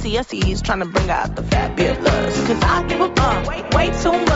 CSEs trying to bring out the fat bit. Cause I give a fuck, wait, way too much.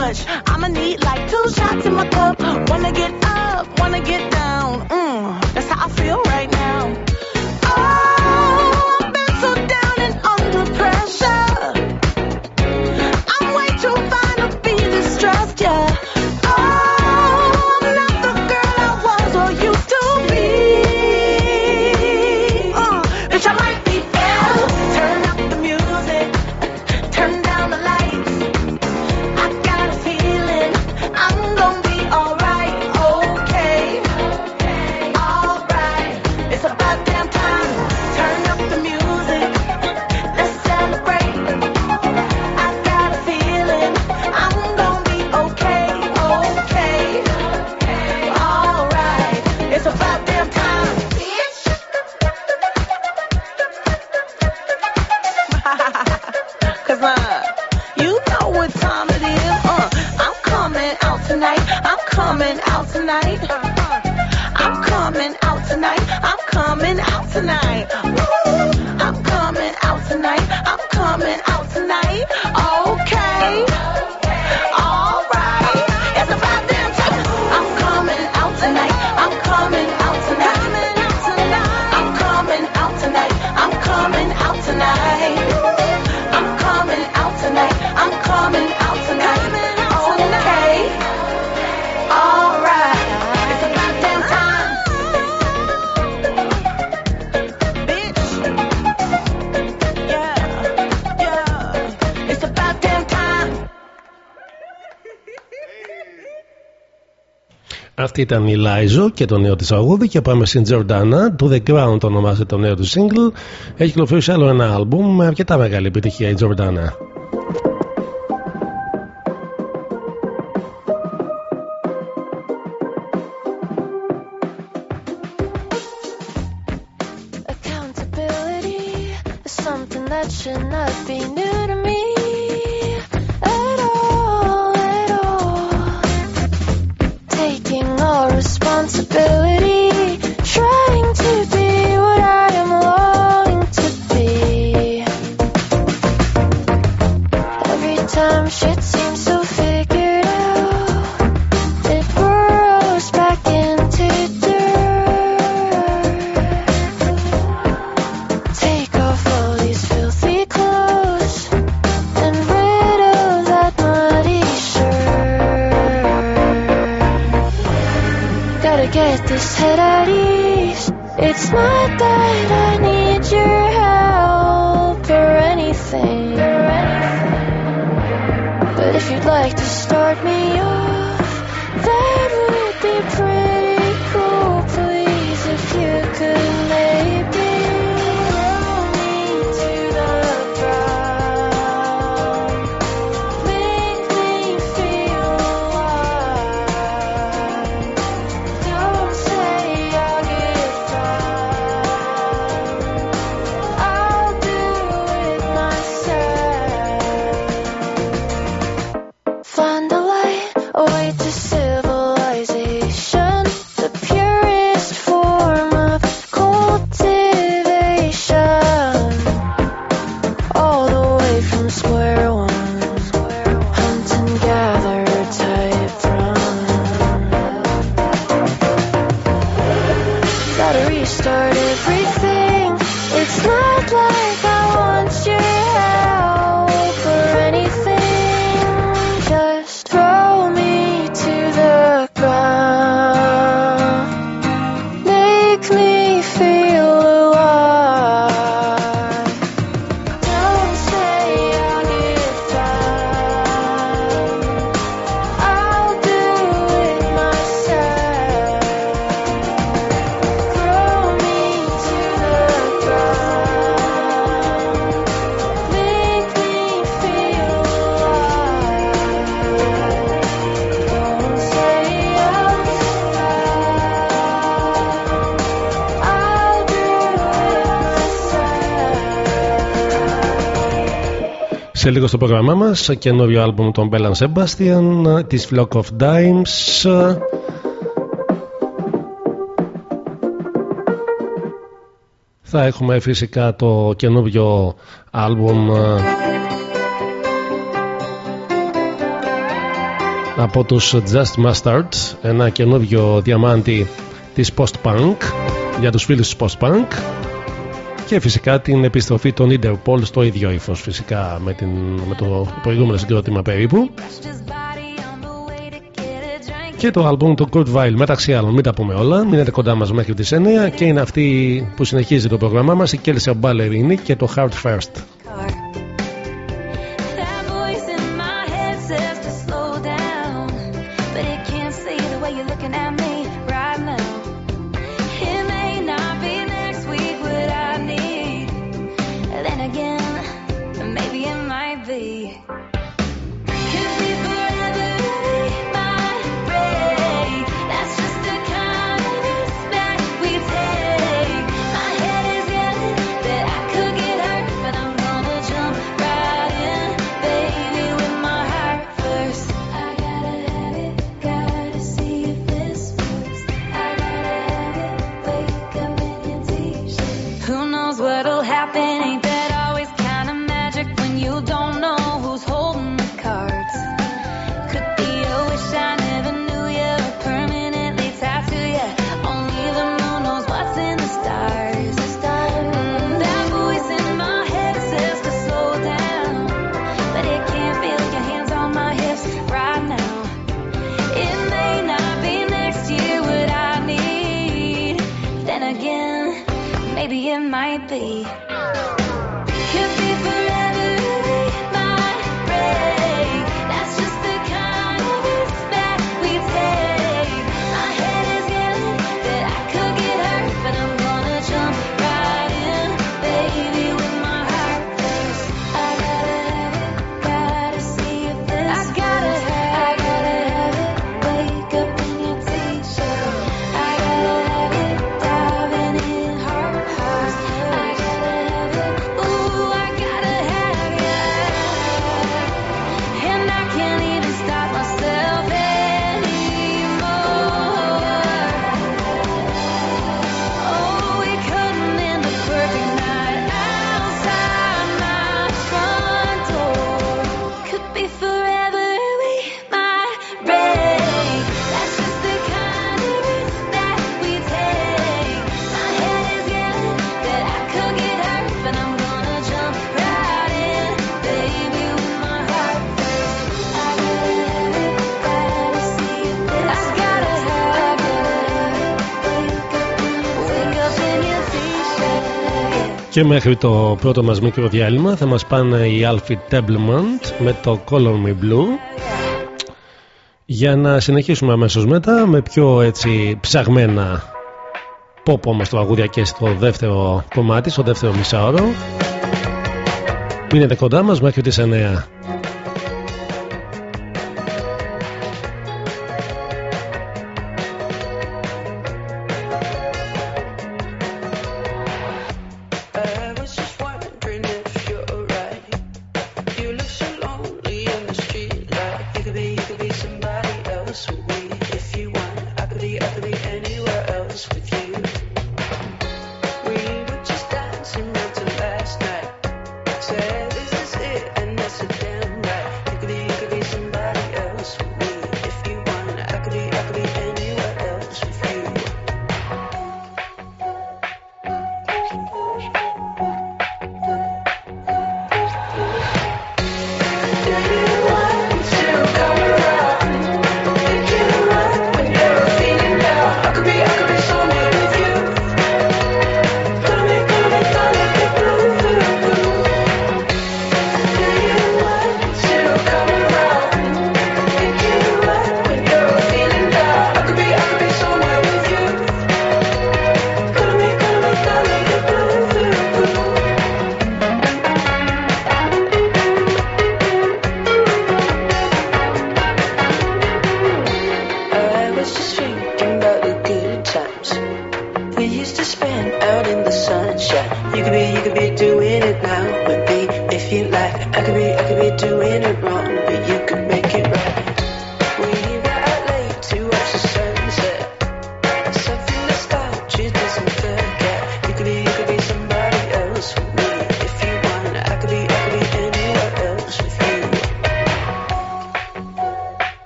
ήταν η Λάιζο και το νέο της τραγούδι. Και πάμε στην Τζορντάνα. το the Ground το ονομάζεται το νέο του single. Έχει κυκλοφορήσει άλλο ένα αλμπουμ με αρκετά μεγάλη επιτυχία η Τζορντάνα. στο πρόγραμμά μας. καινούριο άλμπουμ των Bell and Sebastian της Flock of Dimes θα έχουμε φυσικά το καινούριο άλμπουμ ε, από τους Just Mustard ένα καινούριο διαμάντι της Post Punk για τους φίλους της Post Punk και φυσικά την επιστροφή των Interpol στο ίδιο ύφος φυσικά με, την, με το προηγούμενο συγκρότημα περίπου. Και το άλμπουμ του Kurt Vile μεταξύ άλλων μην τα πούμε όλα μείνετε κοντά μας μέχρι τις 9 και είναι αυτή που συνεχίζει το πρόγραμμά μας η Kelsey Ballerini και το Heart First Και μέχρι το πρώτο μας μικρό διάλειμμα θα μας πάνε οι Alfie Templement με το Color Me Blue για να συνεχίσουμε αμέσως μετά με πιο έτσι ψαγμένα pop όμως τραγούδια και στο δεύτερο κομμάτι, στο δεύτερο μισάωρο. Μείνετε κοντά μας μέχρι τις 9.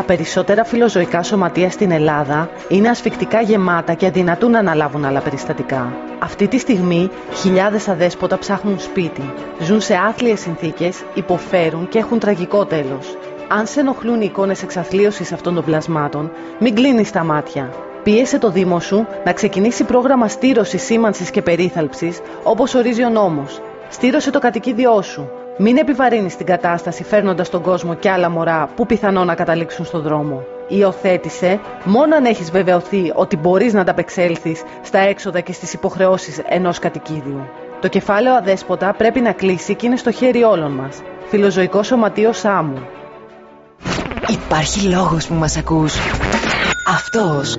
Τα περισσότερα φιλοζωικά σωματεία στην Ελλάδα είναι ασφικτικά γεμάτα και αδυνατούν να αναλάβουν άλλα περιστατικά. Αυτή τη στιγμή χιλιάδες αδέσποτα ψάχνουν σπίτι, ζουν σε άθλιες συνθήκες, υποφέρουν και έχουν τραγικό τέλος. Αν σε ενοχλούν οι εικόνες εξαθλίωσης αυτών των πλασμάτων, μην κλείνεις τα μάτια. Πίεσε το Δήμο σου να ξεκινήσει πρόγραμμα στήρωσης, σήμανσης και περίθαλψης όπως ορίζει ο νόμος. Στήρωσε το κατοικίδιό σου. Μην επιβαρύνεις την κατάσταση φέρνοντας τον κόσμο και άλλα μωρά που πιθανόν να καταλήξουν στον δρόμο. Υιοθέτησε μόνο αν έχεις βεβαιωθεί ότι μπορείς να ανταπεξέλθεις στα έξοδα και στις υποχρεώσεις ενός κατοικίδιου. Το κεφάλαιο αδέσποτα πρέπει να κλείσει και είναι στο χέρι όλων μας. Φιλοζωικός Σωματείος Σάμου. Υπάρχει λόγος που μας ακούς. Αυτός.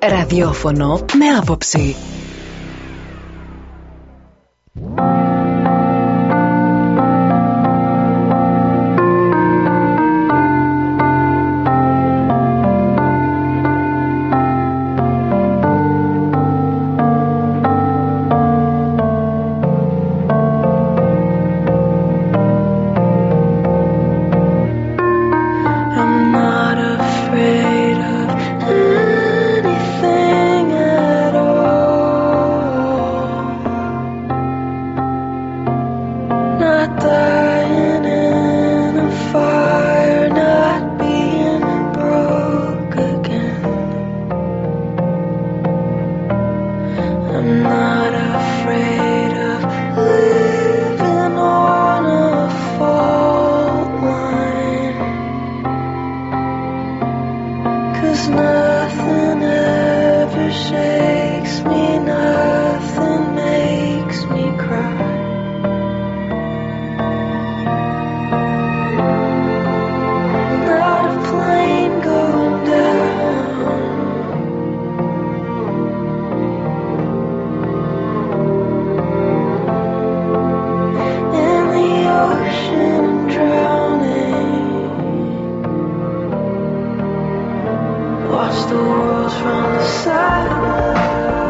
ραδιόφωνο με άποψη. walls from the sidewalk.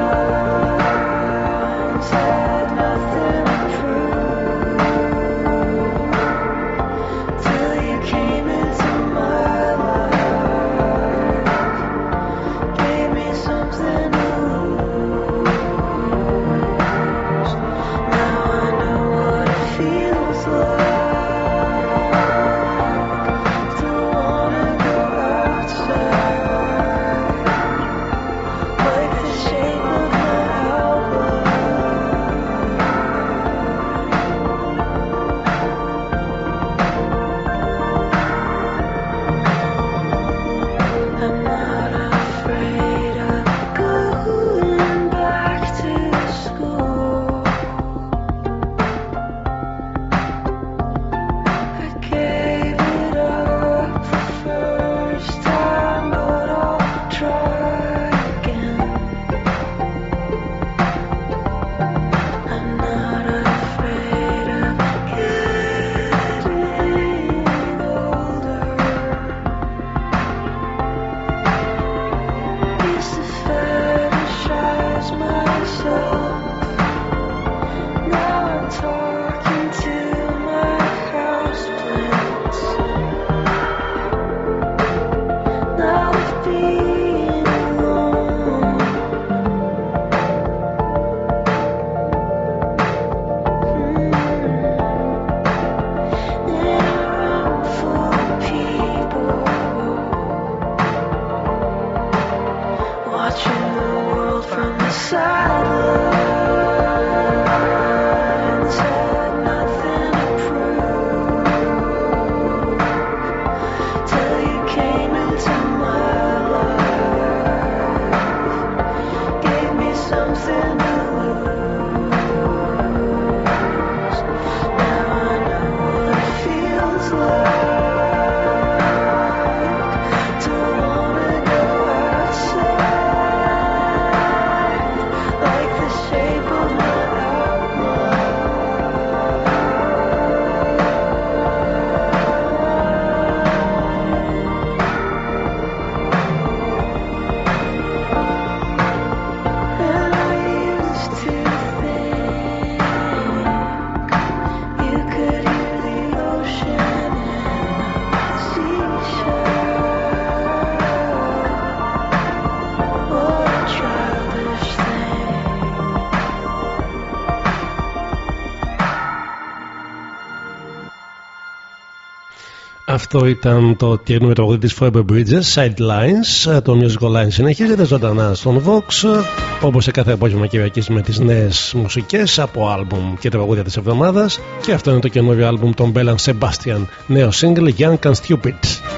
Αυτό ήταν το καινούργιο τραγούδι της Forever Bridges, Sidelines. Ε, το Musical Line συνεχίζεται ζωντανά στον Vox, όπως σε κάθε απόγευμα Κυριακής με τις νέες μουσικές από άλμπουμ και τραγούδια της εβδομάδας. Και αυτό είναι το καινούριο άλμπουμ των Bellan Sebastian, νέο single Young and Stupid.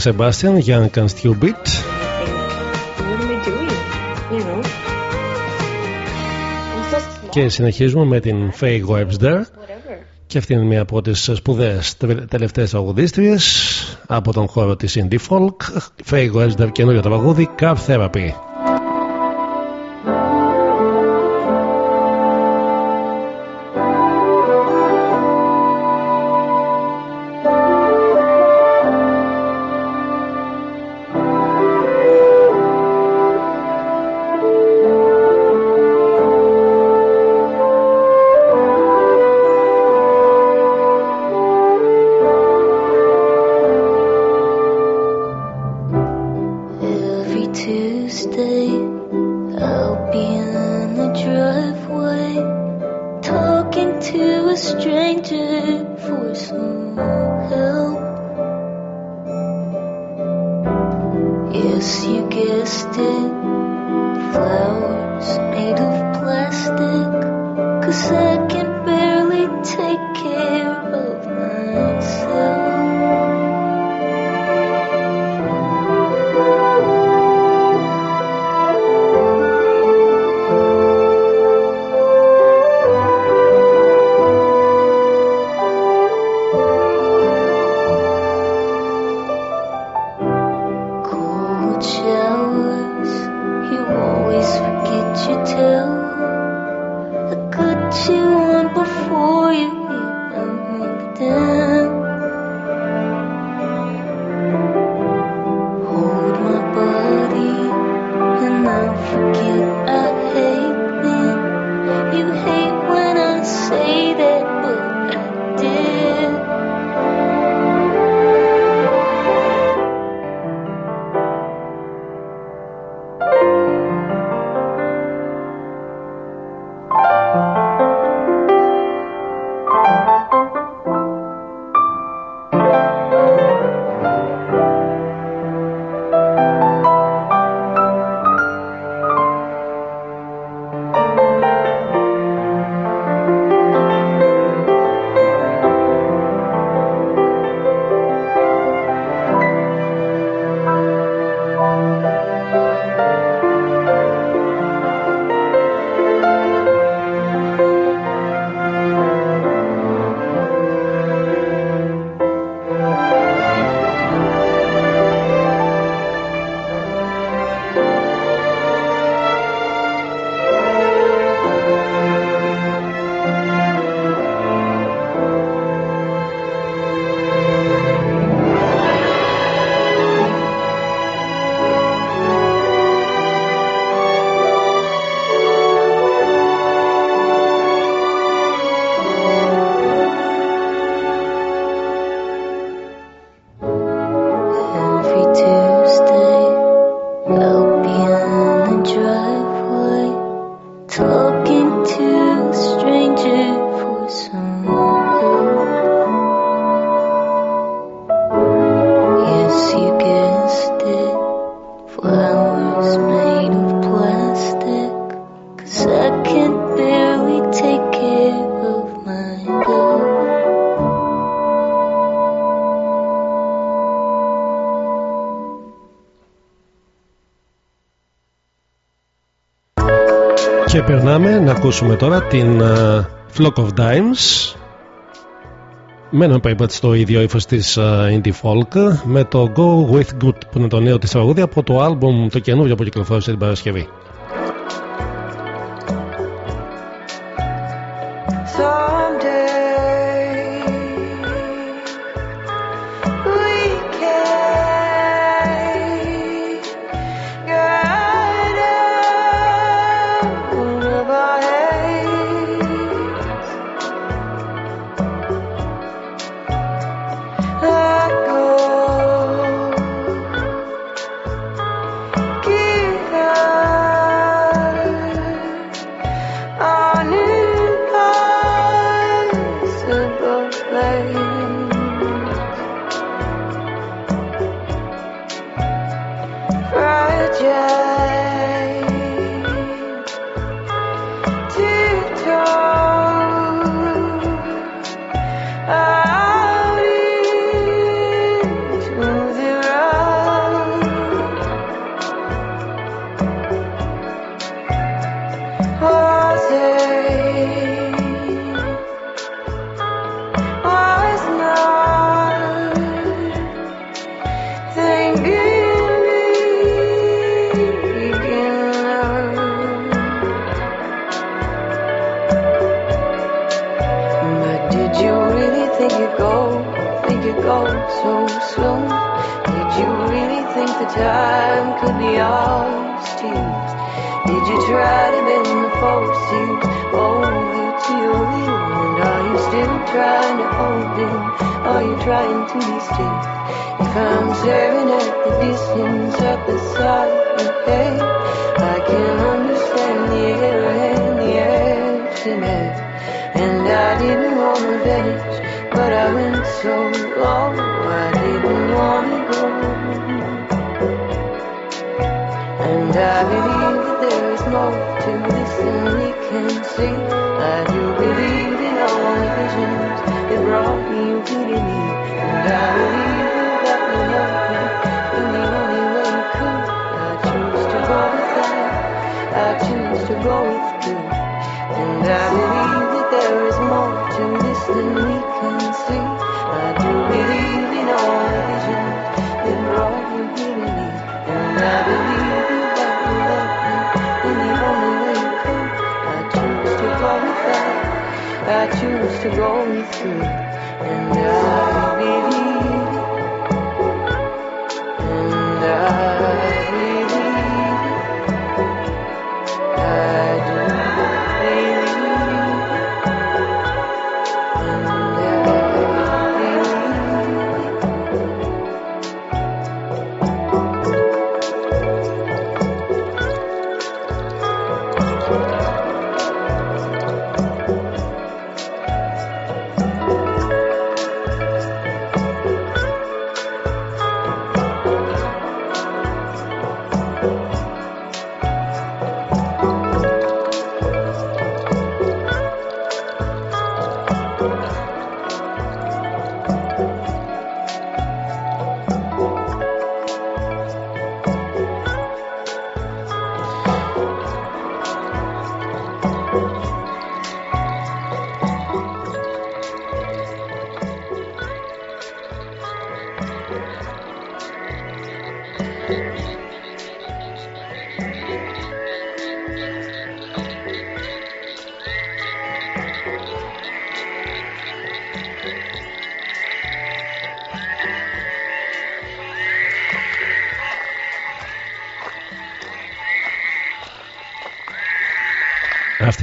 Sebastian, Young Can Stupid. Και συνεχίζουμε με την Faye Webster. Και αυτή είναι μία από τις σπουδαίες τελευταίες τραγουδίστριες από τον χώρο της Indie Folk. Faye Webster, καινούριο τραγούδι, Cup Therapy. Και περνάμε να ακούσουμε τώρα την ε, Flock of Dimes με έναν στο ίδιο ύφος της uh, Indie Folk με το Go With Good που είναι το νέο της τραγούδι από το album το καινούριο που κυκλοφόρησε την Παρασκευή.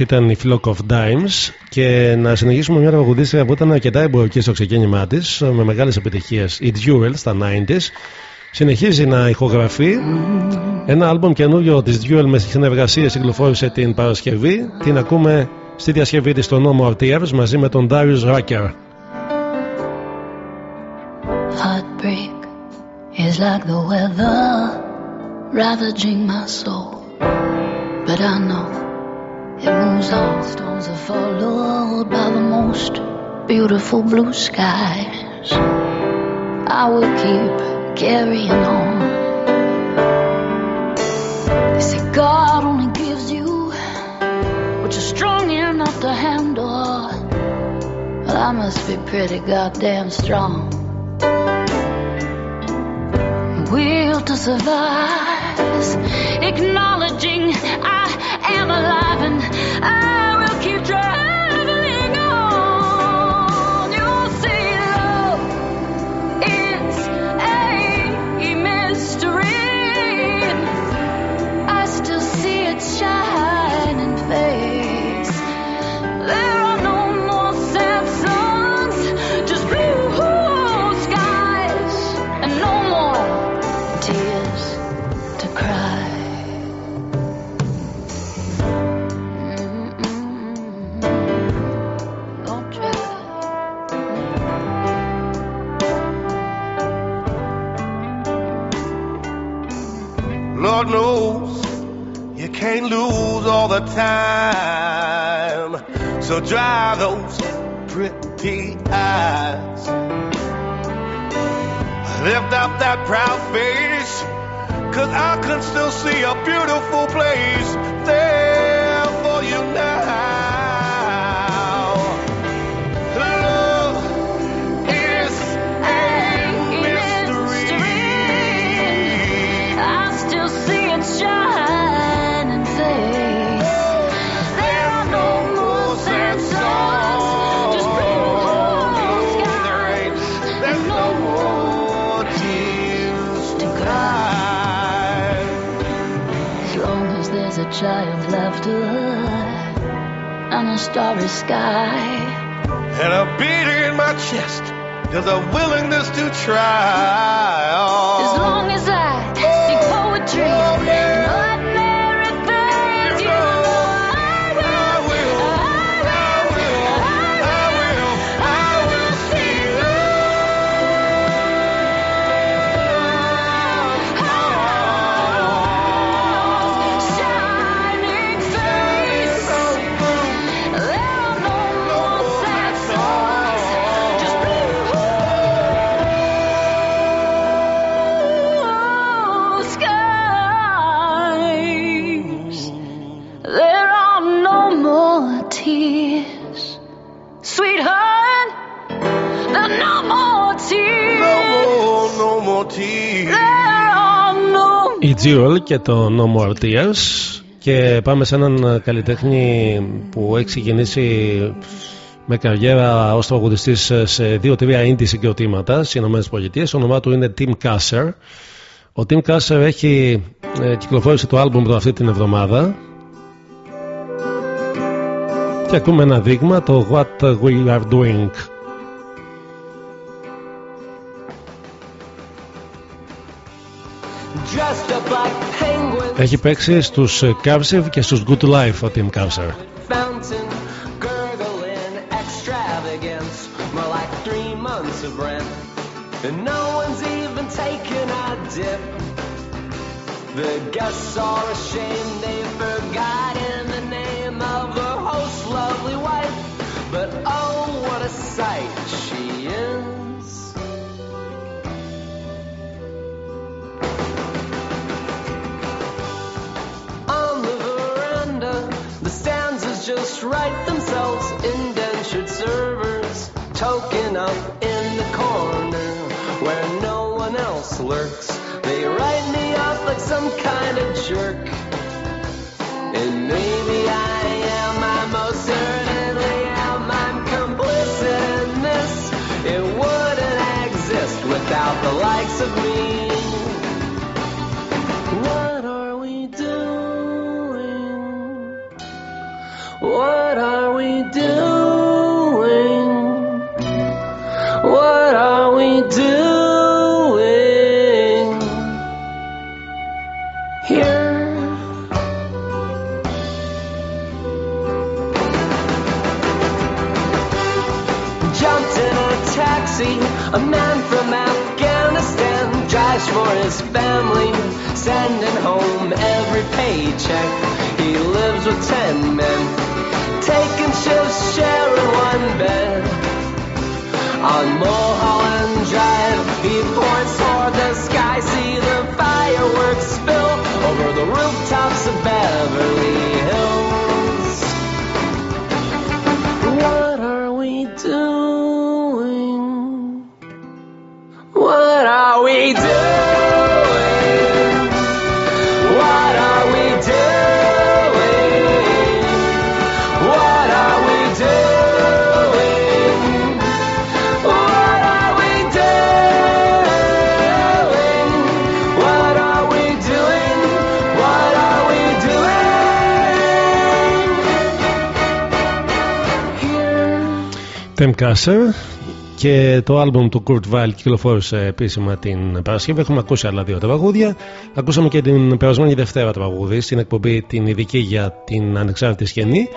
Αυτή ήταν η Flock of Dimes και να συνεχίσουμε μια τραγουδίστρια που ήταν αρκετά εμπορική στο ξεκίνημά της με μεγάλες επιτυχίες. Η Duel στα 90s συνεχίζει να ηχογραφεί ένα άλμπομ καινούριο της Duel με συνεργασίες κυκλοφόρησε την Παρασκευή. Την ακούμε στη διασκευή της στο νόμο Tears μαζί με τον Darius Rucker. Heartbreak is like the weather, ravaging my soul. But I know it moves on. Storms are followed by the most beautiful blue skies. I will keep carrying on. They say God only gives you what you're strong enough to handle. But I must be pretty goddamn strong. Will to survive acknowledging I am alive and I time. So dry those pretty eyes. Lift up that proud face. Cause I can still see a beautiful place There's a willingness to try. Jewel και το No More Tears και πάμε σε έναν καλλιτέχνη που έχει ξεκινήσει με καριέρα ως τραγουδιστής σε δύο-τρία indie συγκροτήματα στις Ηνωμένες Πολιτείες. Το όνομά του είναι Tim Kasser. Ο Tim Kasser έχει ε, κυκλοφόρησε το άλμπουμ του αυτή την εβδομάδα και ακούμε ένα δείγμα το What We Are Doing. Έχει παίξει στους ε, Cursive και στους Good Life ο Tim Kasser. fountain, gurgling extravagance, more like three months of rent. And no one's even taken a dip. The guests are ashamed write themselves. Indentured servers, token up in the corner where no one else lurks. They write me up like some kind of jerk. And maybe I here? Jumped in a taxi, a man from Afghanistan drives for his family, sending home every paycheck. He lives with ten men, taking shifts, sharing one bed. On Mulholland fireworks spill over the rooftops of Beverly Hills. Tim Kasser και το άλμπουμ του Kurt Weill κυκλοφόρησε επίσημα την Παρασκευή. Έχουμε ακούσει άλλα δύο τραγούδια. Ακούσαμε και την περασμένη Δευτέρα τραγούδι στην εκπομπή την ειδική για την ανεξάρτητη σκηνή.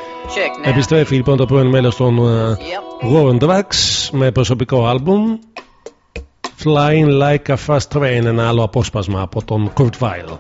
Επιστρέφει λοιπόν το πρώην μέλος των uh, Warren Drugs με προσωπικό άλμπουμ Flying Like a Fast Train, ένα άλλο απόσπασμα από τον Kurt Weill.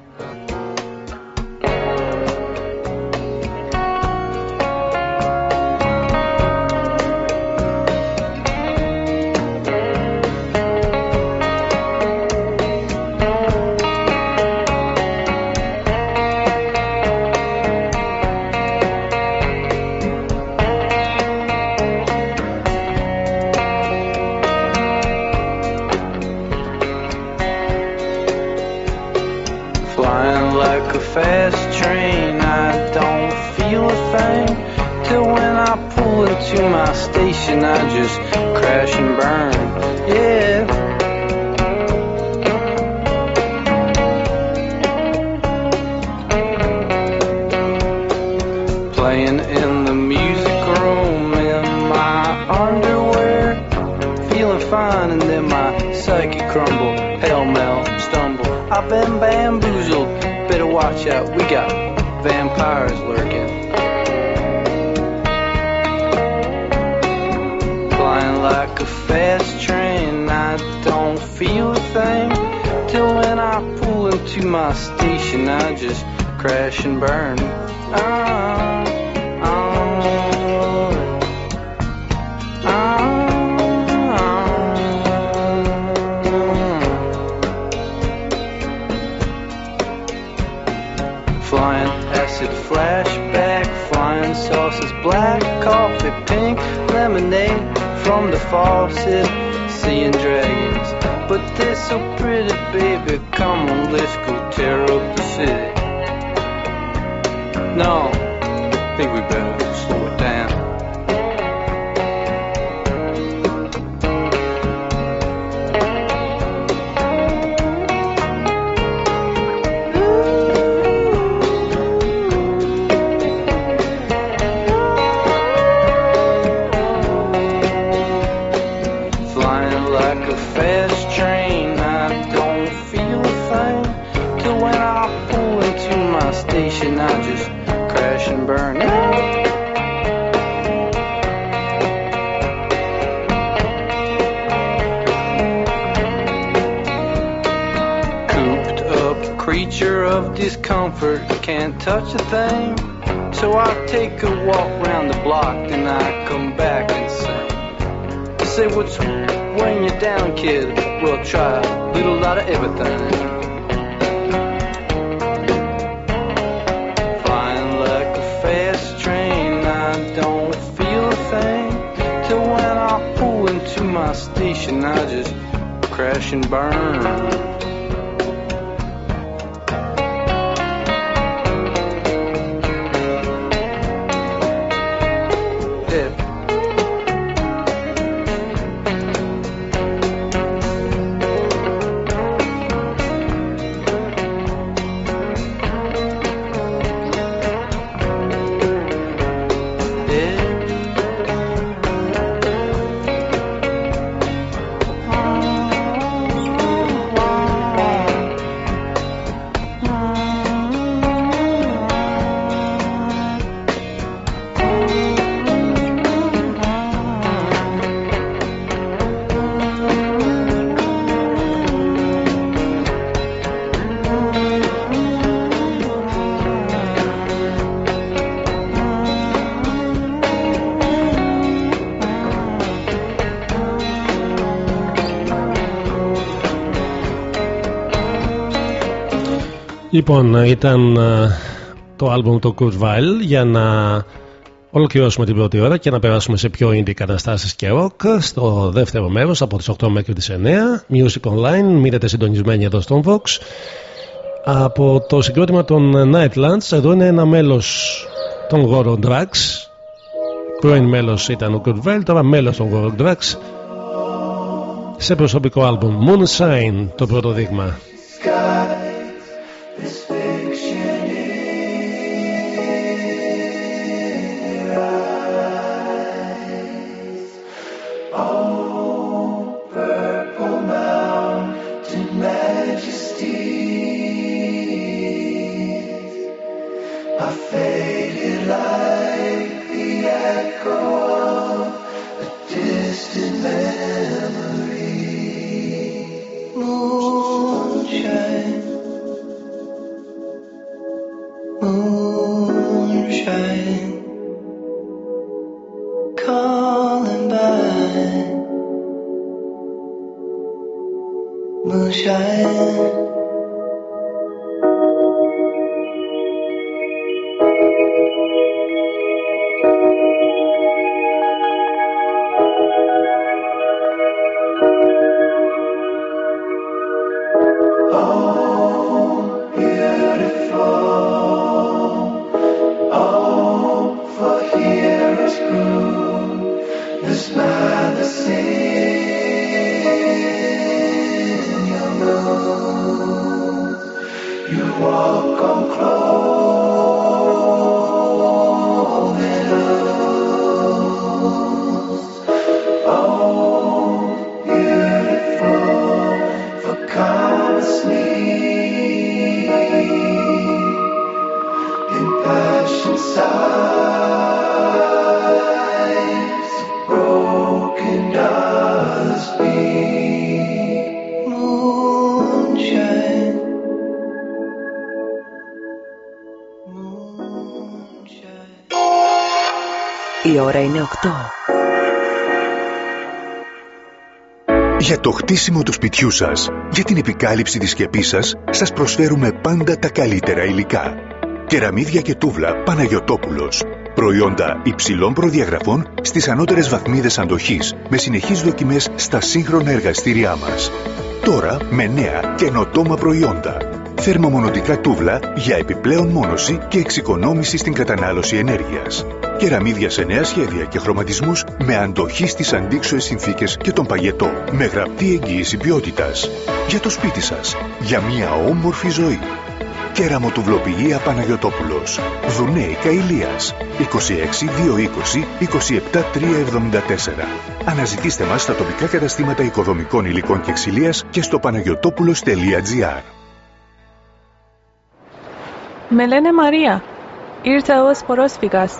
Faucet, seeing dragons, But they're so pretty, baby. Come on, let's go tear up the city. No, I think we better discomfort, can't touch a thing. So I take a walk round the block, then I come back and sing. Say what's weighing you down, kid? Well, try a little lot of everything. Flying like a fast train, I don't feel a thing. Till when I pull into my station, I just crash and burn. Λοιπόν, ήταν ε, το άλμπουμ του Kurt Weill για να ολοκληρώσουμε την πρώτη ώρα και να περάσουμε σε πιο indie καταστάσεις και rock στο δεύτερο μέρος από τις 8 μέχρι τις 9 Music Online, μείνετε συντονισμένοι εδώ στον Vox. Από το συγκρότημα των Nightlands εδώ είναι ένα μέλος των Goro Drugs. Πρώην μέλος ήταν ο Kurt Weill τώρα μέλος των Goro Drugs. Σε προσωπικό άλμπουμ Moonshine το πρώτο δείγμα faded like the echo το χτίσιμο του σπιτιού σας, για την επικάλυψη της σκεπής σας, σας προσφέρουμε πάντα τα καλύτερα υλικά. Κεραμίδια και τούβλα Παναγιωτόπουλος. Προϊόντα υψηλών προδιαγραφών στις ανώτερες βαθμίδες αντοχής, με συνεχείς δοκιμές στα σύγχρονα εργαστήριά μας. Τώρα με νέα καινοτόμα προϊόντα. Θερμομονωτικά τούβλα για επιπλέον μόνωση και εξοικονόμηση στην κατανάλωση ενέργειας. Κεραμίδια σε νέα σχέδια και χρωματισμούς με αντοχή στις αντίξωες συνθήκες και τον παγετό. Με γραπτή εγγύηση ποιότητας. Για το σπίτι σας. Για μια όμορφη ζωή. Κεραμοτουβλοποιία Παναγιωτόπουλος. Δουνέικα Ηλίας. 26 220 27 374. Αναζητήστε μας στα τοπικά καταστήματα οικοδομικών υλικών και ξυλίας και στο παναγιωτόπουλος.gr. Με λένε Μαρία. Ήρθα ως πρόσφυγας.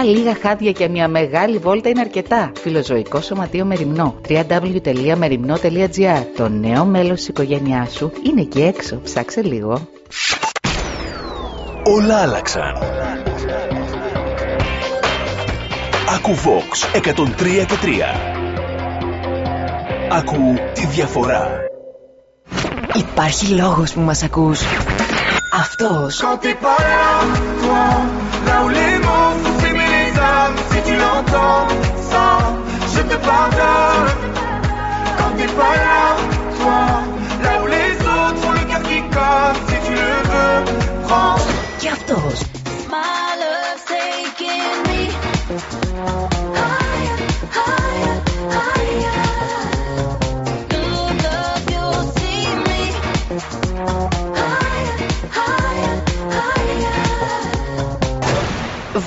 λίγα χάδια και μια μεγάλη βόλτα είναι αρκετά. Φιλοζωικό Σωματείο Μεριμνό. www.merimno.gr Το νέο μέλος της οικογένειάς σου είναι εκεί έξω. Ψάξε λίγο. Όλα άλλαξαν. Ακού Vox 103 και 3. Ακού τη διαφορά. Υπάρχει λόγος που μας ακούς. Αυτός. Quand sans, je te pardonne. Quand t'es pas là, toi, là où les autres ont le cœur qui colle, si tu le veux, prends.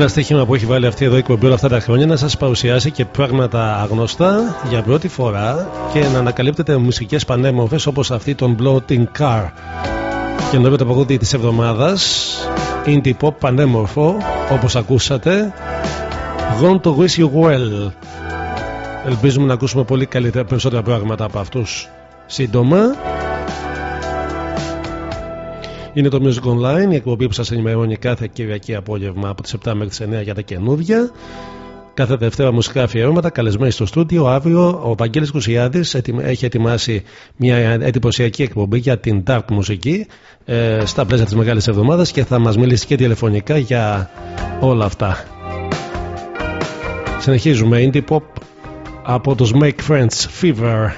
Ένα στοίχημα που έχει βάλει αυτή εδώ η εκπομπή όλα αυτά τα χρόνια να σας παρουσιάσει και πράγματα αγνωστά για πρώτη φορά και να ανακαλύπτετε μουσικές πανέμορφες όπως αυτή των Bloating Car. Και νωρίτερα το παγόδι της εβδομάδας indie pop πανέμορφο όπως ακούσατε. Gone to wish you well. Ελπίζουμε να ακούσουμε πολύ καλύτερα περισσότερα πράγματα από αυτούς σύντομα. Είναι το Music Online, η εκπομπή που σας ενημερώνει κάθε Κυριακή απόγευμα από τις 7 μέχρι τις 9 για τα καινούργια. Κάθε Δευτέρα μουσικά αφιερώματα, καλεσμένοι στο στούντιο. Αύριο ο Βαγγέλης Κουσιάδης έχει ετοιμάσει μια εντυπωσιακή εκπομπή για την dark μουσική ε, στα πλαίσια της Μεγάλης Εβδομάδας και θα μας μιλήσει και τηλεφωνικά για όλα αυτά. Συνεχίζουμε indie pop από τους Make Friends Fever.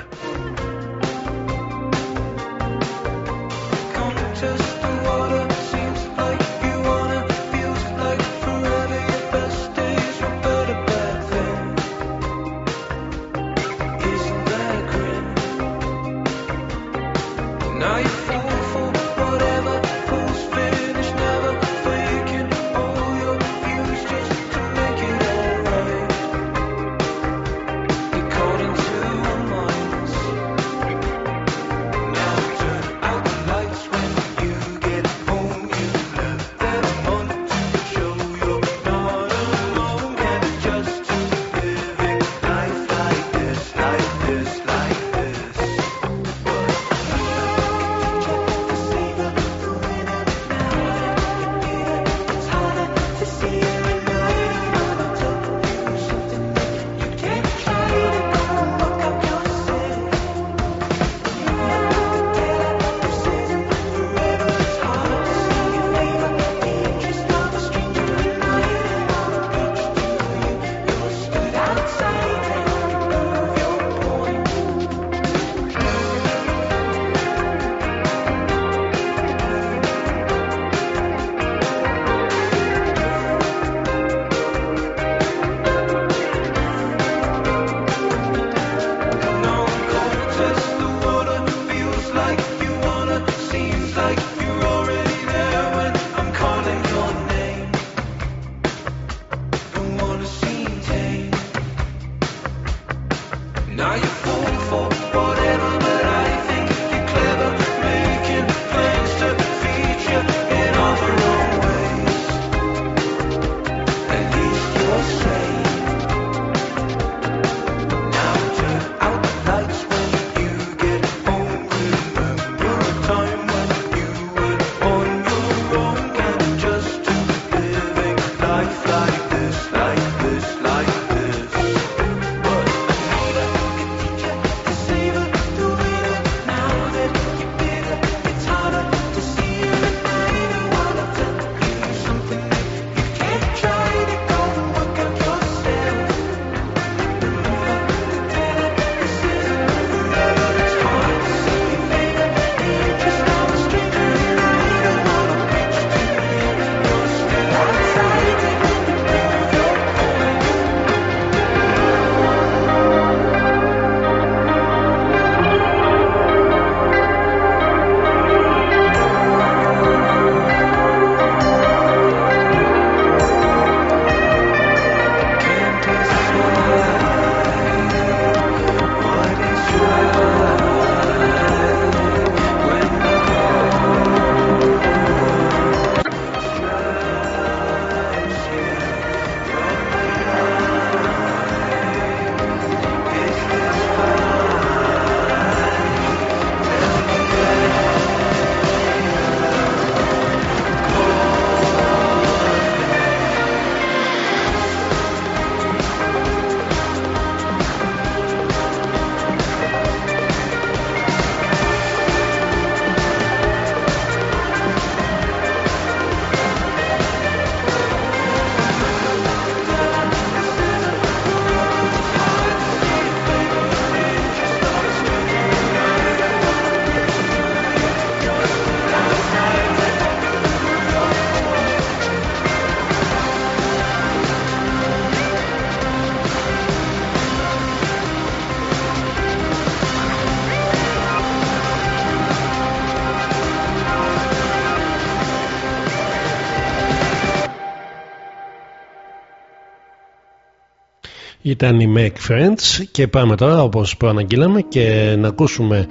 Ήταν οι Make Friends και πάμε τώρα όπως προαναγγείλαμε και να ακούσουμε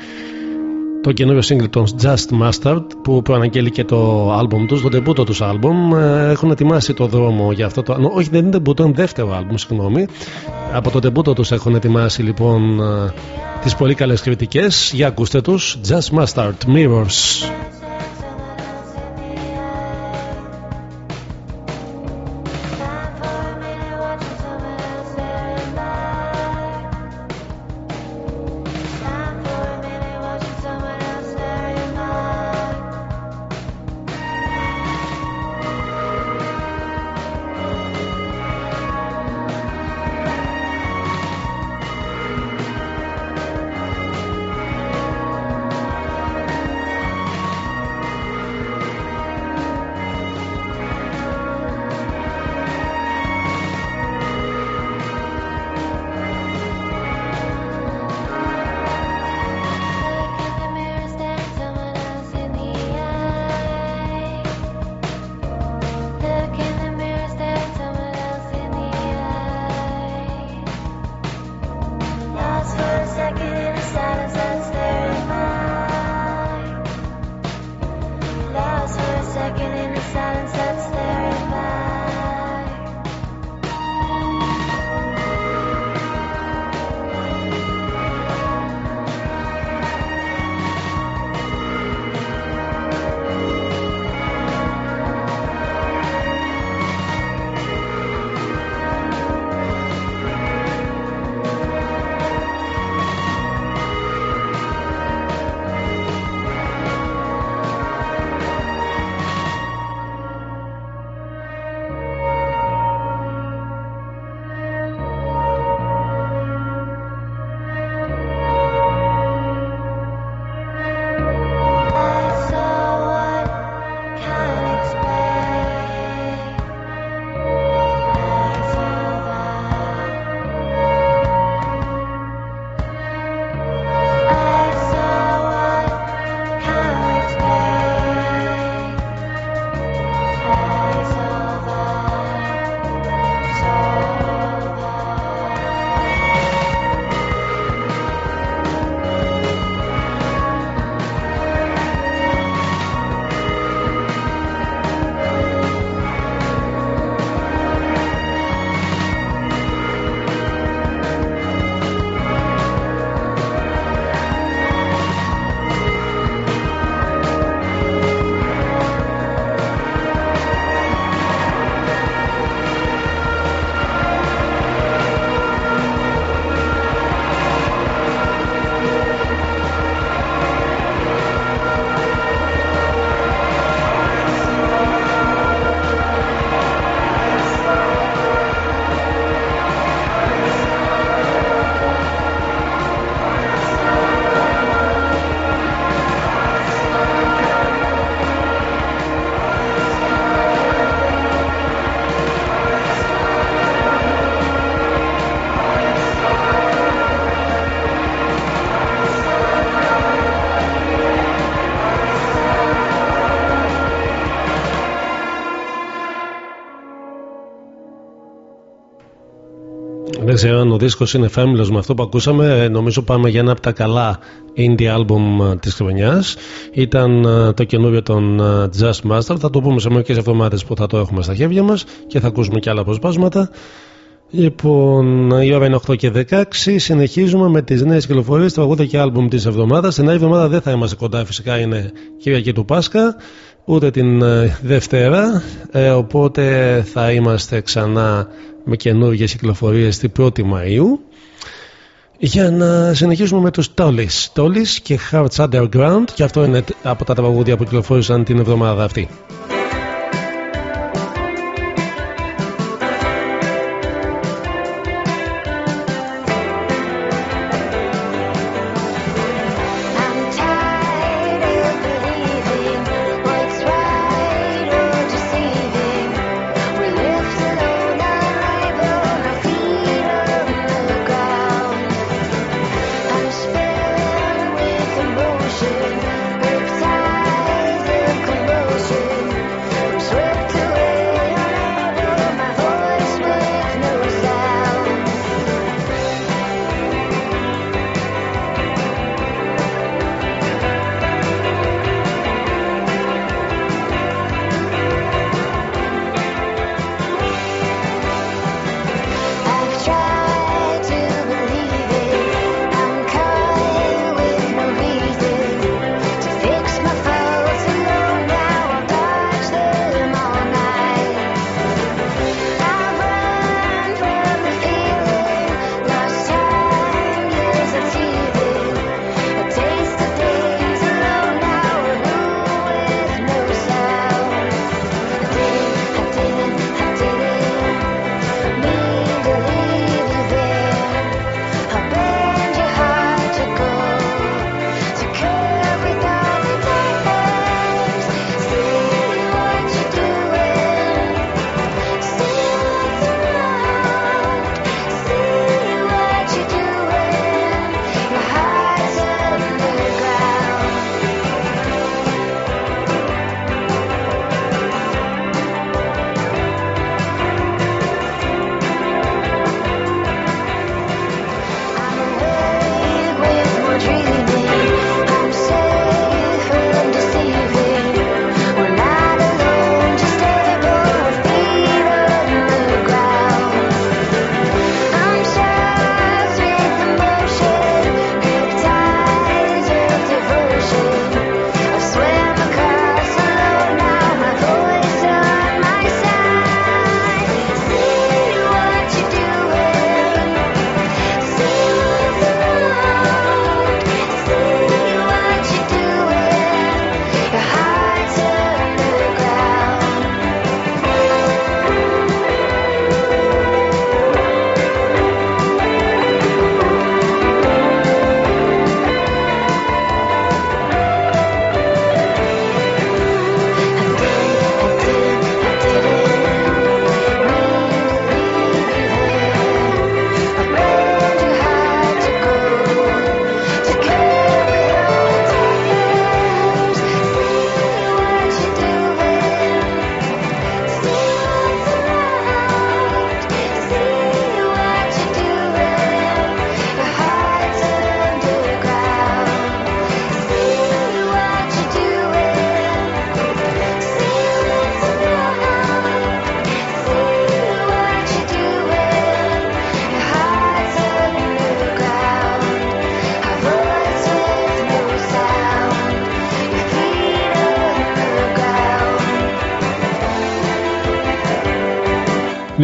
το καινούριο single των Just Mustard που προαναγγέλει και το άλμπουμ τους, το debut τους άλμπουμ. Έχουν ετοιμάσει το δρόμο για αυτό το... όχι δεν είναι debut, είναι δεύτερο άλμπουμ συγγνώμη. Από το debut τους έχουν ετοιμάσει λοιπόν τις πολύ καλές κριτικές. Για ακούστε τους Just Mustard Mirrors Δεν ξέρω αν ο δίσκος είναι φάμιλο με αυτό που ακούσαμε. Νομίζω πάμε για ένα από τα καλά indie album της χρονιάς. Ήταν το καινούριο των Just Master. Θα το πούμε σε μερικές εβδομάδες που θα το έχουμε στα χέρια μας και θα ακούσουμε και άλλα αποσπάσματα. Λοιπόν, η ώρα είναι 8 και 16. Συνεχίζουμε με τις νέες κυκλοφορίες, τραγούδια και άλμπουμ της εβδομάδας. Την άλλη εβδομάδα δεν θα είμαστε κοντά, φυσικά είναι Κυριακή του Πάσχα, ούτε την Δευτέρα. Ε, οπότε θα είμαστε ξανά με καινούργιες κυκλοφορίες την 1η Μαου. Για να συνεχίσουμε με τους Tollies. Tollies και Hearts Underground και αυτό είναι από τα τραγούδια που κυκλοφόρησαν την εβδομάδα αυτή.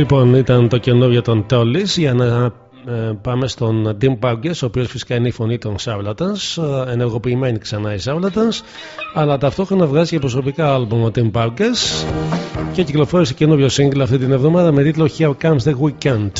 Λοιπόν, ήταν το καινούριο των Tollies για να ε, πάμε στον Tim Burgess, ο οποίος φυσικά είναι η φωνή των Charlatans, ε, ενεργοποιημένη ξανά οι Charlatans, αλλά ταυτόχρονα βγάζει και προσωπικά άλμπουμ ο Tim Burgess και κυκλοφόρησε καινούριο single αυτή την εβδομάδα με τίτλο Here Comes the Weekend.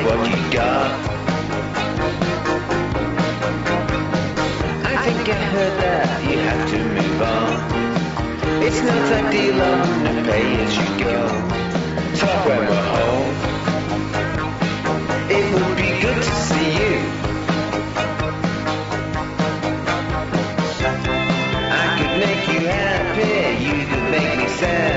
Take what you got. I think I heard that you have to move on. It's not ideal on the pay as you go. Talk when we're home. It would be good to see you. I could make you happy, you could make me sad.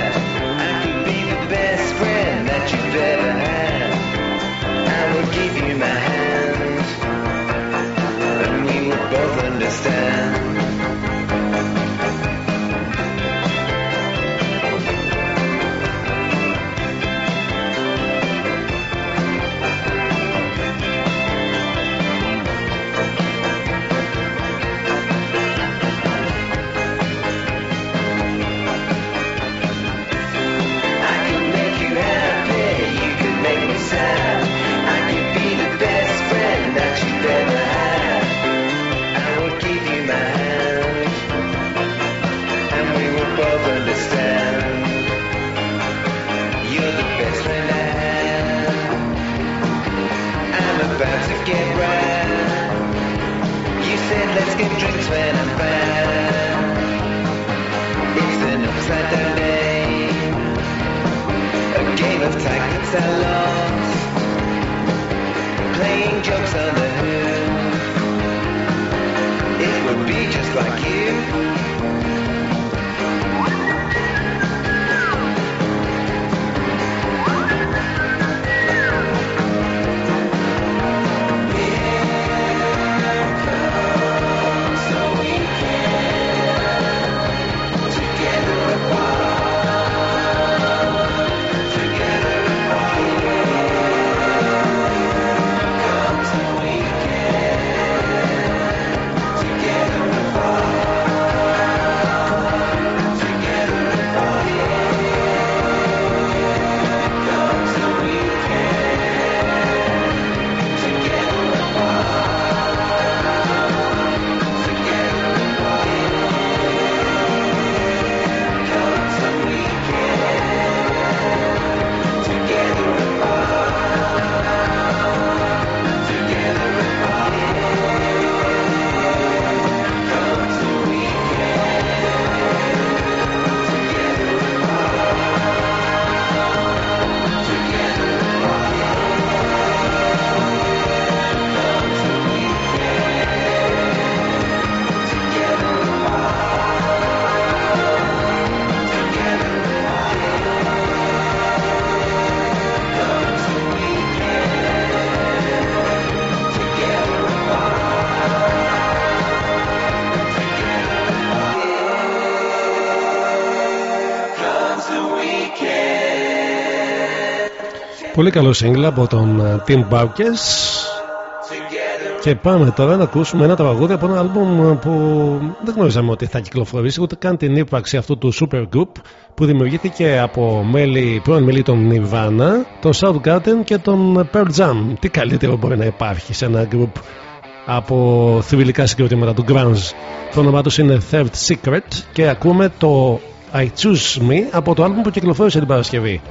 Πολύ καλό σύγκλα από τον ε, Tim Baukes και πάμε τώρα να ακούσουμε ένα τραγούδι από ένα άλμπουμ ε, που δεν γνώριζαμε ότι θα κυκλοφορήσει ούτε καν την ύπαρξη αυτού του super group που δημιουργήθηκε από μέλη, πρώην μέλη των Nirvana, των Soundgarden και των Pearl Jam. Τι καλύτερο μπορεί να υπάρχει σε ένα group από θρηλυκά συγκροτήματα του Grunge. Το όνομά τους είναι Third Secret και ακούμε το I Choose Me από το άλμπουμ που κυκλοφόρησε την Παρασκευή.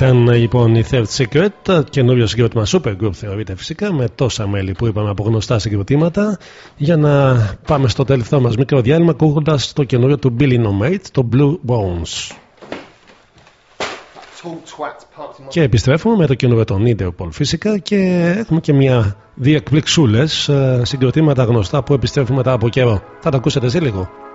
Ήταν λοιπόν η Third Secret, καινούριο συγκρότημα Supergroup θεωρείται φυσικά, με τόσα μέλη που είπαμε από γνωστά συγκροτήματα. Για να πάμε στο τελευταίο μας μικρό διάλειμμα, ακούγοντας το καινούριο του Billy Nomate, το Blue Bones. Και επιστρέφουμε με το καινούριο των Interpol φυσικά και έχουμε και μια δύο εκπληξούλες ε, συγκροτήματα γνωστά που επιστρέφουμε μετά από καιρό. Θα τα ακούσετε σε λίγο.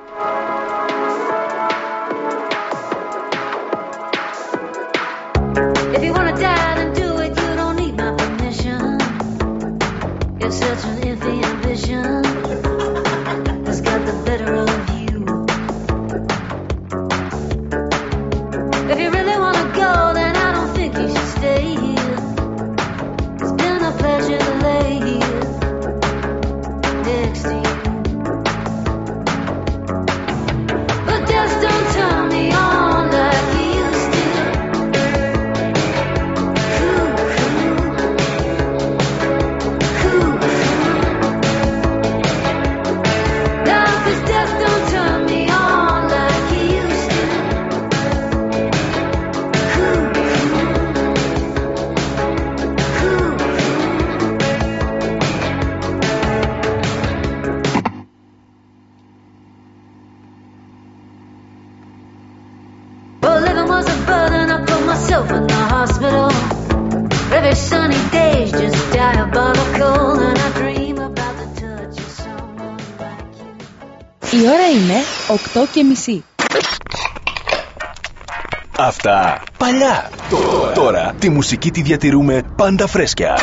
Τη μουσική τη διατηρούμε πάντα φρέσκια.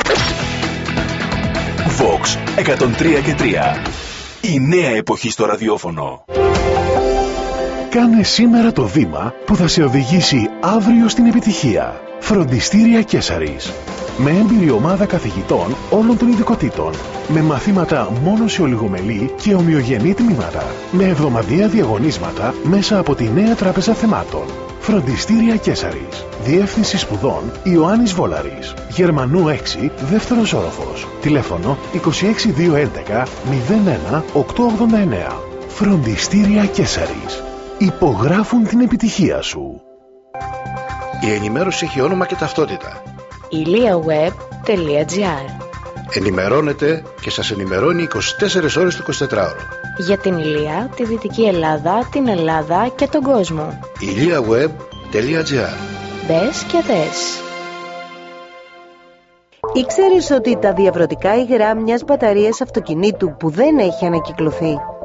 Vox 103 και 3. Η νέα εποχή στο ραδιόφωνο. Κάνε σήμερα το βήμα που θα σε οδηγήσει αύριο στην επιτυχία. Φροντιστήρια Κέσαρης. Με έμπειρη ομάδα καθηγητών όλων των ειδικοτήτων. Με μαθήματα μόνο σε ολιγομελή και ομοιογενή τμήματα. Με εβδομαδιαία διαγωνίσματα μέσα από τη νέα τράπεζα θεμάτων. Φροντιστήρια Κέσαρης. Διεύθυνση σπουδών Ιωάννης Βόλαρης. Γερμανού 6, δεύτερος όροφος. Τηλέφωνο 26211 01 889. Φροντιστήρια Κέσαρης. Υπογράφουν την επιτυχία σου. Η ενημέρωση έχει όνομα και ταυτότητα. iliaweb.gr Ενημερώνετε και σας ενημερώνει 24 ώρες το 24ωρο. Για την Ηλία, τη Δυτική Ελλάδα, την Ελλάδα και τον κόσμο. iliaweb.gr Μπες και δες. Ήξερες ότι τα διαβρωτικά υγρά μιας μπαταρίας αυτοκινήτου που δεν έχει ανακυκλωθεί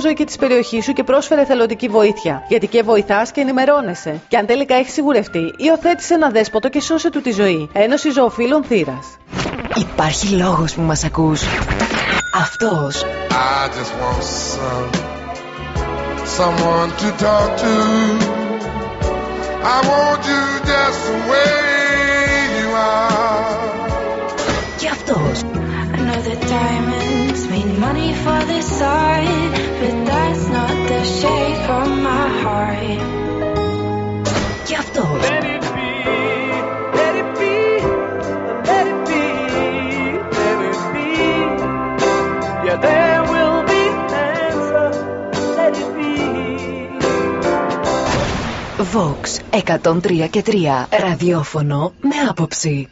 φιλοζωική της περιοχής σου και πρόσφερε θελοντική βοήθεια. Γιατί και βοηθάς και ενημερώνεσαι. Και αν τελικά έχεις σιγουρευτεί, υιοθέτησε ένα δέσποτο και σώσε του τη ζωή. Ένωση Ζωοφύλων Θήρα. Υπάρχει λόγος που μας ακούς. Αυτός. I just want some, someone to talk to. I want you just the way you are. Και αυτός. I know that diamonds mean money for this side, but that's not the shade from my heart. Και αυτός. Let it be, let it be, let it be, let it be. Yeah, there will be answer, let it be. Vox 103 και 3 ραδιόφωνο με άποψη.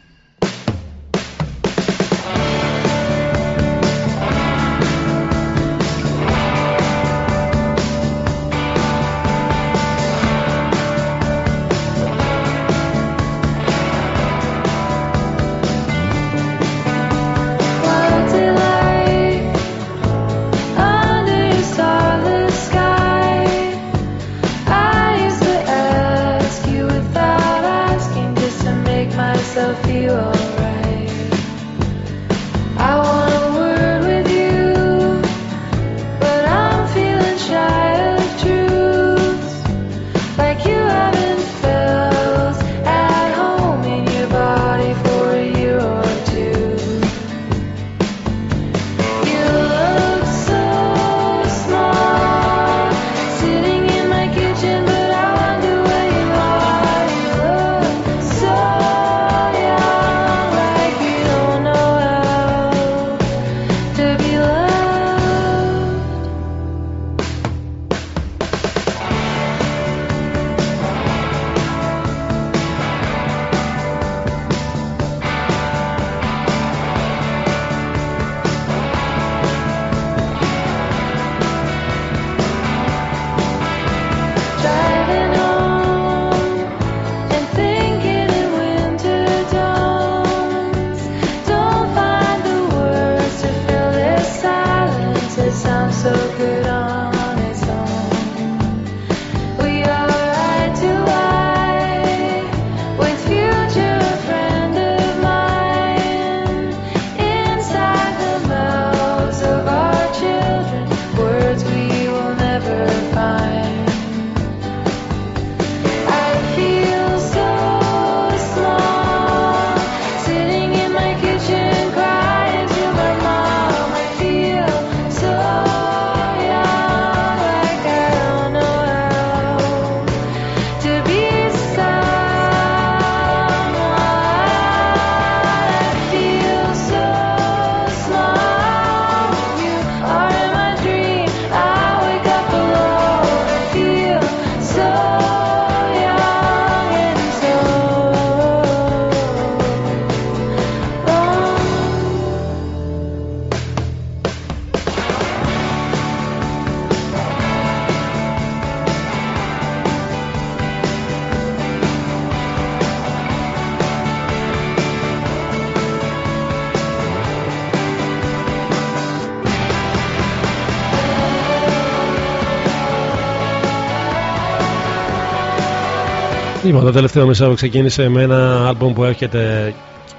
Λοιπόν, το τελευταίο μισάρο ξεκίνησε με ένα άλμπομ που έρχεται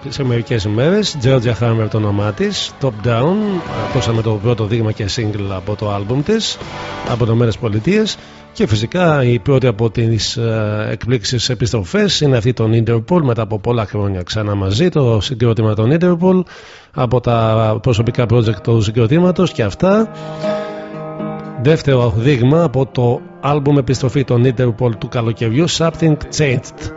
σε μερικές ημέρες. Georgia Hammer το όνομά της. Top Down. Ακούσαμε το πρώτο δείγμα και single από το άλμπομ της από το Μέρες Πολιτείες. Και φυσικά η πρώτη από τις εκπλήξεις επιστροφές είναι αυτή των Interpol μετά από πολλά χρόνια ξανά μαζί. Το συγκρότημα των Interpol από τα προσωπικά project του συγκροτήματος και αυτά. Δεύτερο δείγμα από το άλμπουμ επιστροφή των Interpol του καλοκαιριού Something Changed.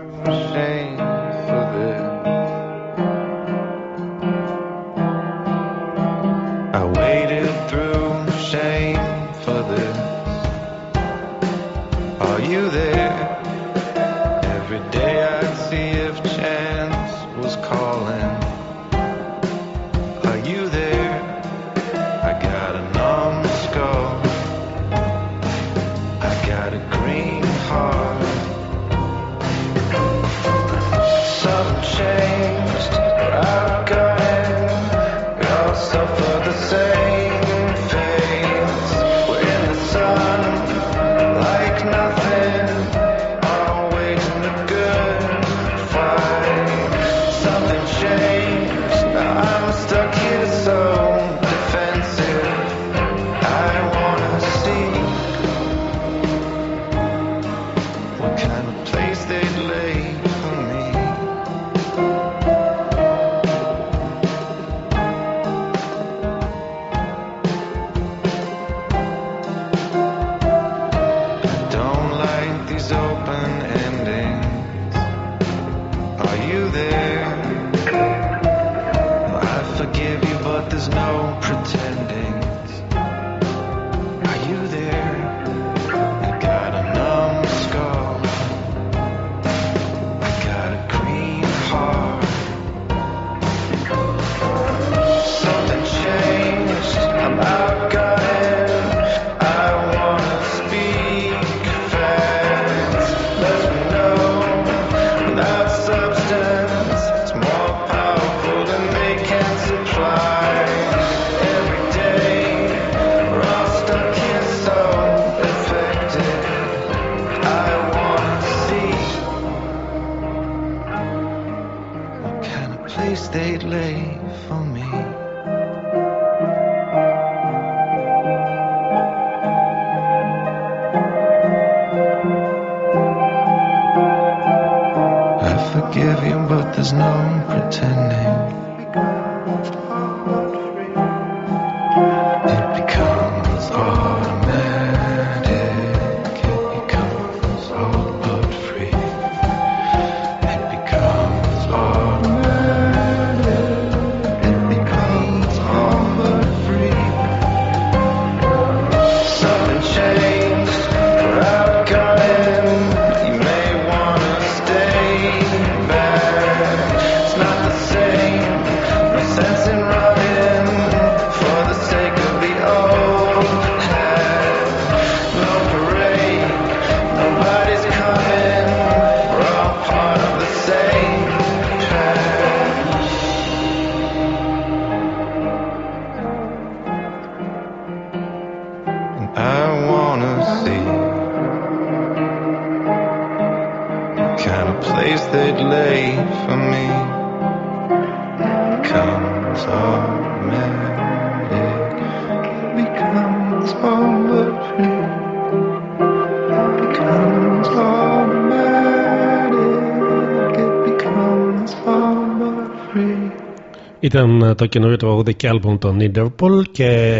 Ήταν ε, το καινούριο τραγούδι και άλμπομ των Interpol και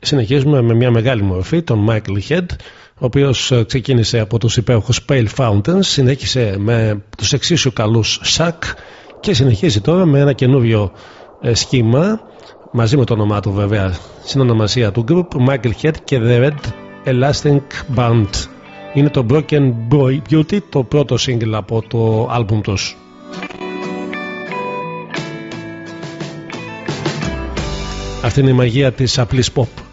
συνεχίζουμε με μια μεγάλη μορφή, τον Michael Head, ο οποίος ε, ξεκίνησε από τους υπέροχους Pale Fountains, συνέχισε με τους εξίσου καλούς Shack και συνεχίζει τώρα με ένα καινούριο ε, σχήμα, μαζί με το όνομά του βέβαια, συνονομασία του group, Michael Head και The Red Elastic Band. Είναι το Broken Boy Beauty, το πρώτο single από το άλμπουμ τους. Αυτή είναι η μαγεία της απλής pop.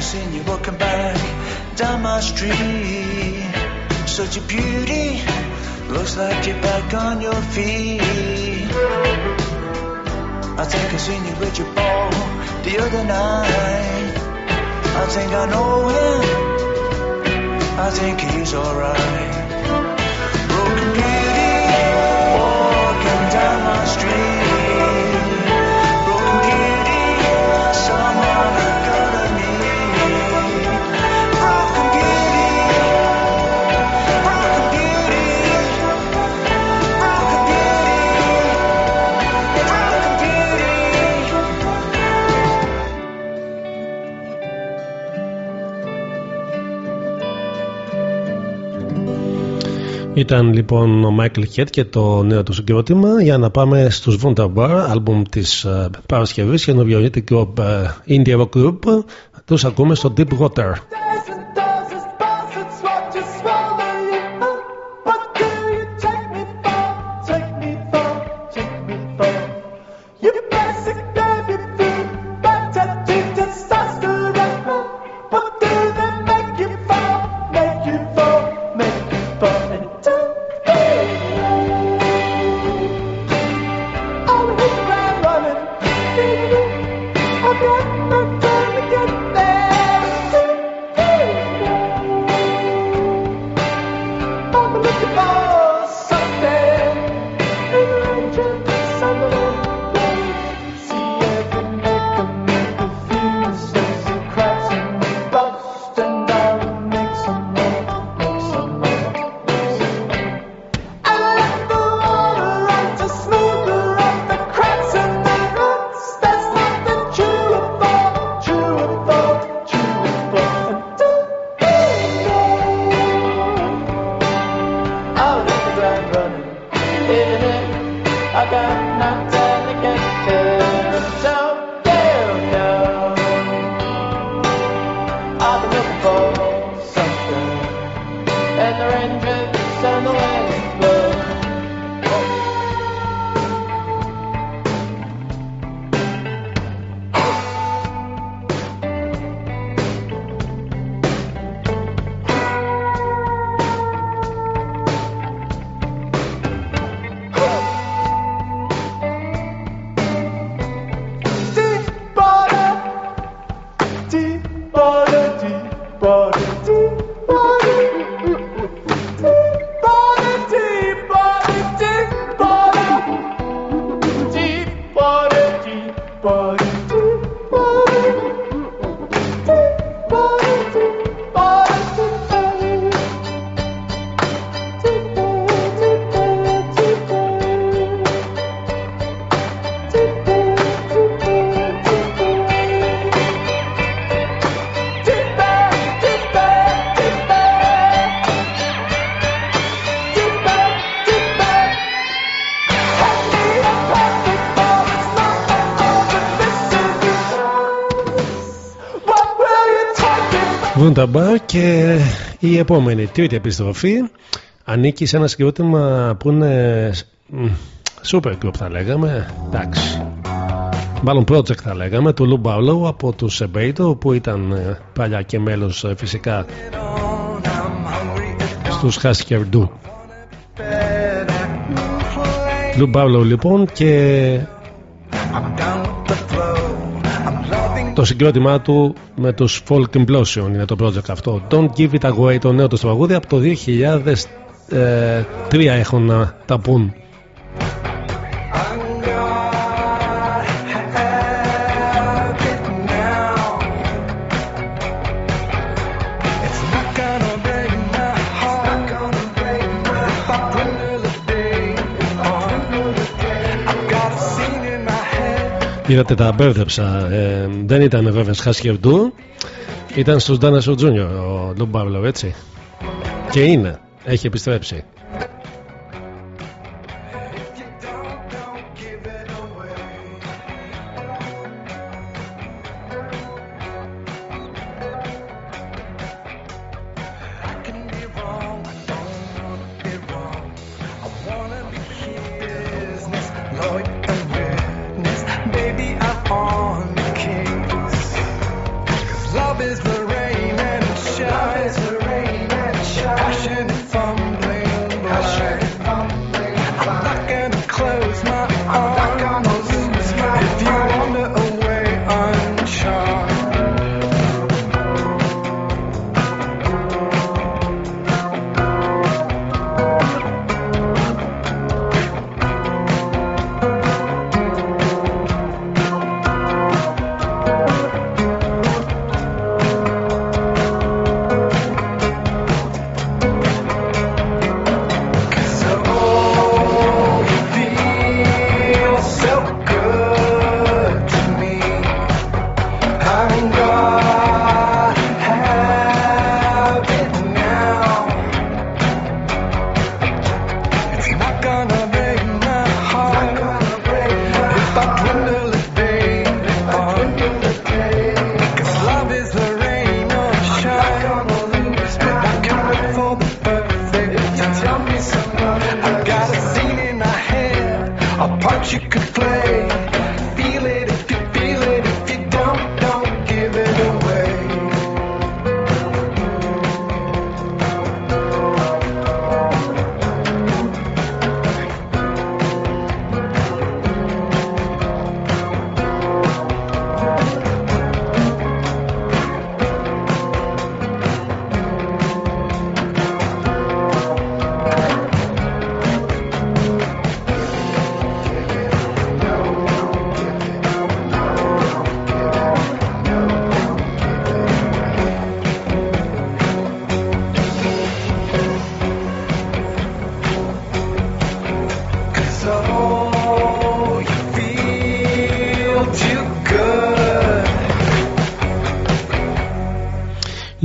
Now I'm you walking back down my street. Such a beauty, looks like you're back on your feet. I think I seen you with your ball the other night. I think I know him. I think he's alright. Ήταν λοιπόν ο Michael Head και το νέο του συγκρότημα για να πάμε στους Wunderbar, άλμπουμ της uh, Παρασκευής και Group, uh, Indie Rock Group. Τους ακούμε στο Deep Water. Wunderbar και η επόμενη τρίτη επιστροφή. Ανήκει σε ένα συγκρότημα που είναι μ, super group θα λέγαμε εντάξει. Μάλλον project θα λέγαμε του Λου Μπαουλό από τους Sebato που ήταν ε, παλιά και μέλος ε, φυσικά στους Husker Du Λου Μπαουλό λοιπόν και το συγκρότημά του με τους Folk Implosion. Είναι το project αυτό. Don't Give It Away το νέο τους τραγούδι από το 2003 έχουν να τα πούν Είδατε τα μπέρδεψα. Ε, δεν ήταν βέβαια Χασχερντού. Ήταν στους Dinosaur Junior ο Λουμπάβλο έτσι. Και είναι. Έχει επιστρέψει.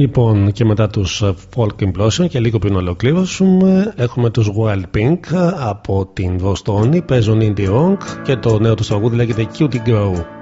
Λοιπόν, και μετά τους ε, Folk Implosion και λίγο πριν ολοκλήρωσουμε, έχουμε τους Wild Pink από την Βοστόνη, παίζουν indie rock και το νέο τους τραγούδι λέγεται Cutie Grow.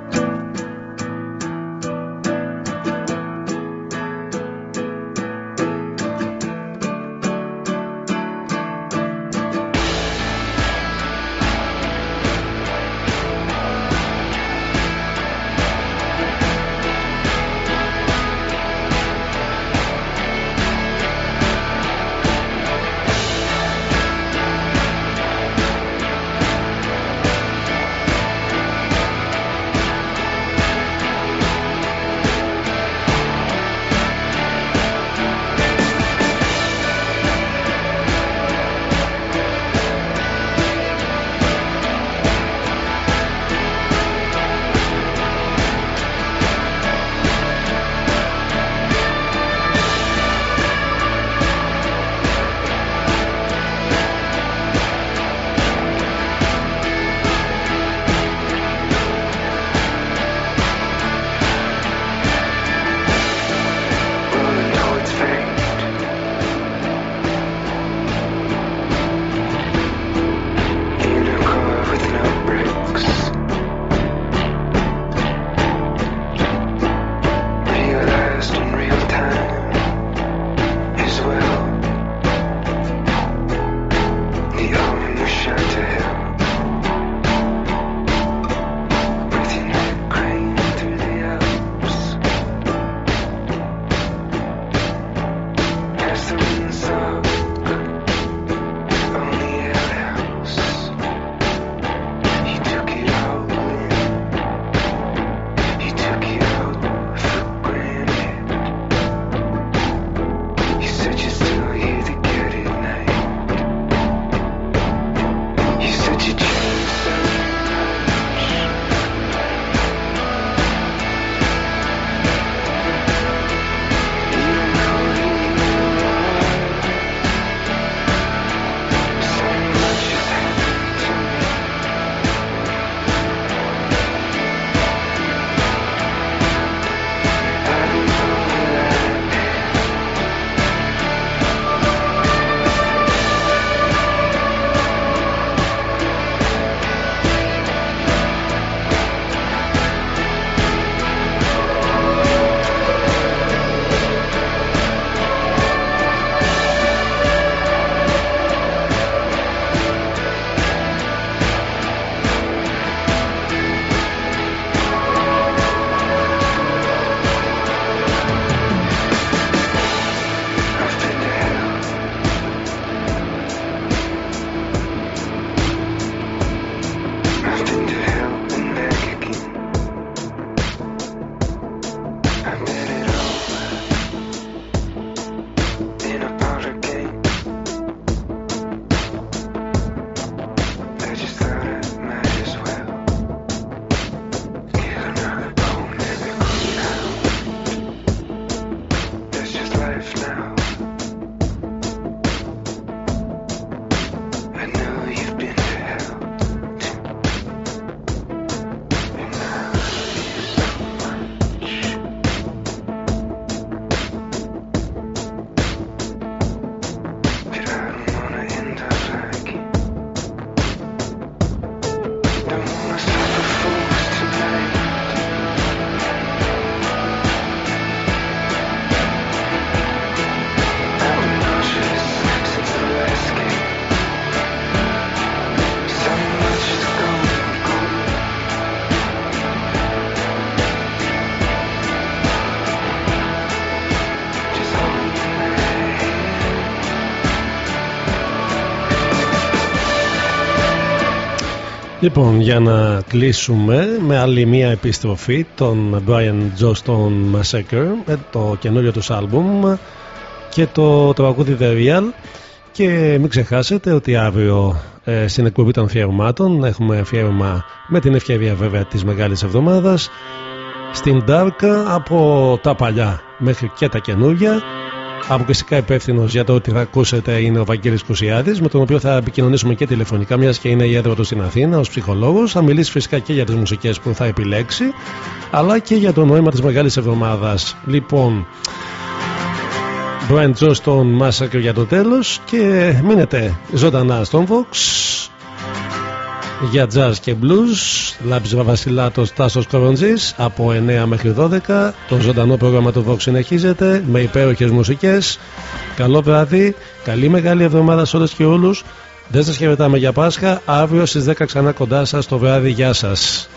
Λοιπόν, για να κλείσουμε με άλλη μία επιστροφή των Brian Johnston Massacre με το καινούριο τους άλμπουμ και το τραγούδι The Real. Και μην ξεχάσετε ότι αύριο ε, στην εκπομπή των αφιερωμάτων έχουμε αφιέρωμα με την ευκαιρία βέβαια της Μεγάλης Εβδομάδας. Στην Dark από τα παλιά μέχρι και τα καινούργια Αποκλειστικά υπεύθυνος για το ότι θα ακούσετε είναι ο Βαγγέλης Κουσιάδης με τον οποίο θα επικοινωνήσουμε και τηλεφωνικά, μιας και είναι η έδρα του στην Αθήνα ως ψυχολόγος. Θα μιλήσει φυσικά και για τις μουσικές που θα επιλέξει, αλλά και για το νόημα της Μεγάλης Εβδομάδας. Λοιπόν, Brian Johnston Massacre για το τέλος και μείνετε ζωντανά στον Vox για jazz και blues. Λάμπης Βαβασιλάτος Τάσος Κοροντζής από 9 μέχρι 12. Το ζωντανό πρόγραμμα του Vox συνεχίζεται με υπέροχες μουσικές. Καλό βράδυ, καλή μεγάλη εβδομάδα σε όλες και όλους. Δεν σας χαιρετάμε για Πάσχα. Αύριο στις 10 ξανά κοντά σας το βράδυ. Γεια σας.